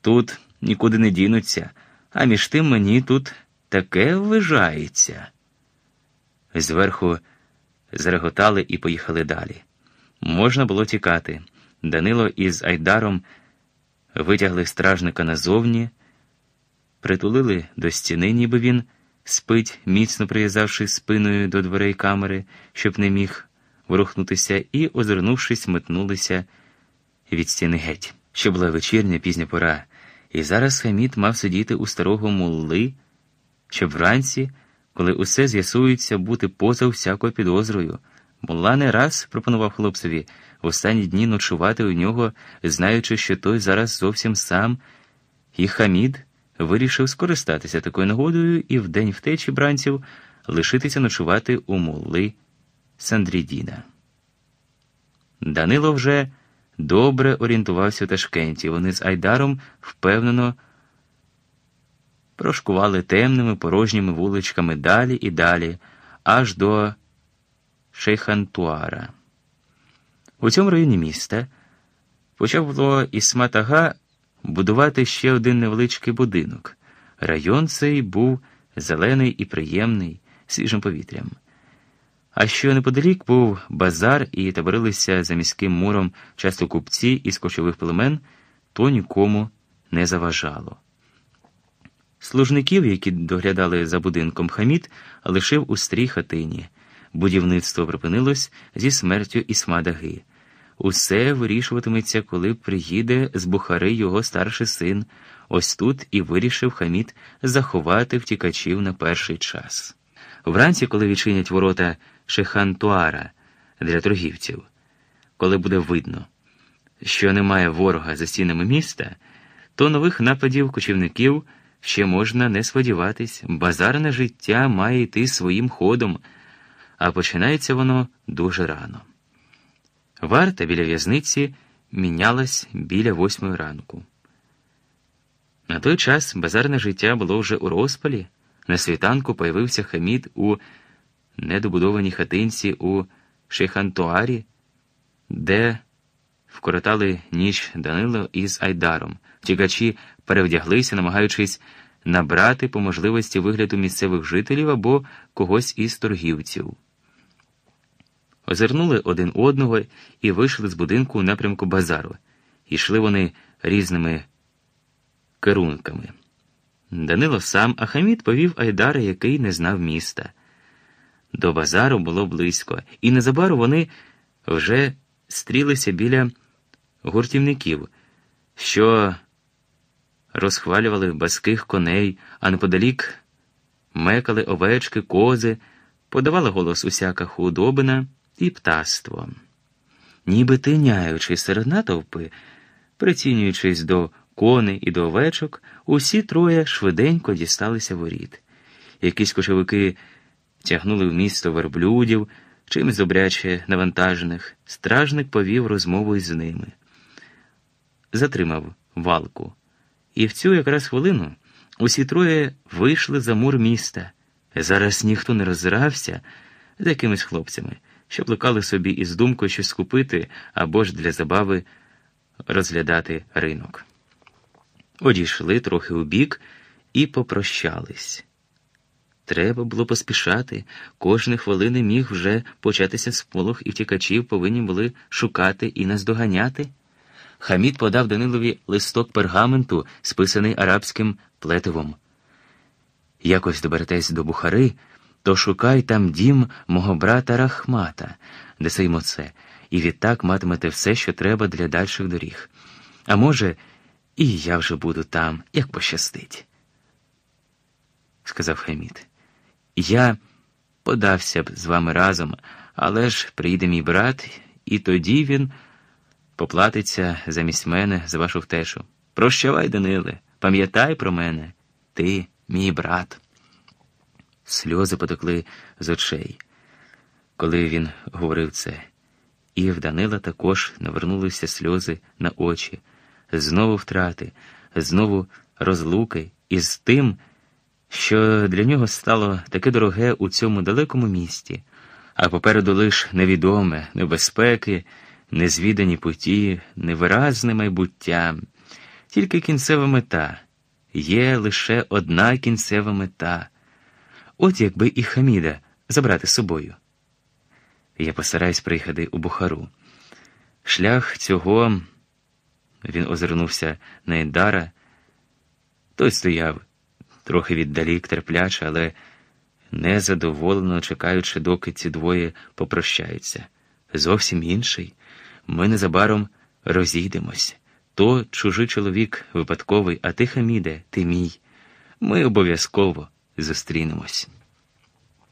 тут нікуди не дінуться, а між тим мені тут таке ввижається. Зверху зареготали і поїхали далі. Можна було тікати. Данило із Айдаром витягли стражника назовні, притулили до стіни, ніби він спить, міцно прив'язавши спиною до дверей камери, щоб не міг ворухнутися, і, озирнувшись, метнулися від стіни геть. Що була вечірня пізня пора, і зараз Хамід мав сидіти у старого мулли, щоб вранці, коли усе з'ясується, бути поза всякою підозрою. Мулла не раз пропонував хлопцеві в останні дні ночувати у нього, знаючи, що той зараз зовсім сам, і Хамід вирішив скористатися такою нагодою і в день втечі бранців лишитися ночувати у мулли Сандрідіна. Данило вже добре орієнтувався у Ташкенті. Вони з Айдаром впевнено прошкували темними порожніми вуличками далі і далі, аж до Шейхантуара. У цьому районі міста почав було Ісматага будувати ще один невеличкий будинок. Район цей був зелений і приємний, свіжим повітрям. А що неподалік був базар і таборилися за міським муром часто купці із кочових племен, то нікому не заважало. Служників, які доглядали за будинком Хамід, лишив у стрій хатині. Будівництво припинилось зі смертю Ісмадаги. Усе вирішуватиметься, коли приїде з Бухари його старший син. Ось тут і вирішив Хамід заховати втікачів на перший час. Вранці, коли відчинять ворота Шехантуара для торгівців, коли буде видно, що немає ворога за стінами міста, то нових нападів кочівників ще можна не сподіватись. Базарне життя має йти своїм ходом, а починається воно дуже рано. Варта біля в'язниці мінялась біля восьмої ранку. На той час базарне життя було вже у розпалі. На світанку появився Хамід у недобудованій хатинці у Шейхантуарі, де вкоротали ніч Данило із Айдаром. Втікачі перевдяглися, намагаючись набрати по можливості вигляду місцевих жителів або когось із торгівців. Озирнули один одного і вийшли з будинку у напрямку базару. Ішли вони різними керунками. Данило сам, а Хамід повів Айдара, який не знав міста. До базару було близько, і незабаром вони вже стрілися біля гуртівників, що розхвалювали баских коней, а неподалік мекали овечки, кози, подавала голос усяка худобина і птаство. Ніби тиняючи серед натовпи, прицінюючись до коней і до овечок, усі троє швиденько дісталися воріт. Якісь кошовики тягнули в місто верблюдів, чимось добряче навантажених. Стражник повів розмову із ними. Затримав валку. І в цю якраз хвилину усі троє вийшли за мур міста. Зараз ніхто не роззирався з якимись хлопцями, що плекали собі із думкою щось скупити або ж для забави розглядати ринок. Одійшли трохи у бік і попрощались. Треба було поспішати. Кожної хвилини міг вже початися сполох, і втікачів повинні були шукати і наздоганяти. Хамід подав Данилові листок пергаменту, списаний арабським плетивом. Якось доберетесь до Бухари, то шукай там дім мого брата Рахмата, де сеймо це, і відтак матимете все, що треба для дальших доріг. А може, і я вже буду там, як пощастить, сказав Хамід. Я подався б з вами разом, але ж прийде мій брат, і тоді він поплатиться замість мене за вашу втешу. Прощавай, Даниле, пам'ятай про мене, ти мій брат. Сльози потекли з очей, коли він говорив це, і в Данила також навернулися сльози на очі, знову втрати, знову розлуки із тим, що для нього стало таке дороге у цьому далекому місті, а попереду лиш невідоме, небезпеки, незвідані путі, невиразне майбуття, тільки кінцева мета. Є лише одна кінцева мета. От якби і Хаміда забрати з собою. Я постараюсь приїхати у Бухару. Шлях цього, він озирнувся на Ендара. Той стояв трохи віддалік, терпляче, але незадоволено чекаючи, доки ці двоє попрощаються. Зовсім інший. Ми незабаром розійдемось. То чужий чоловік випадковий, а ти, Хаміде, ти мій. Ми обов'язково зустрінемось.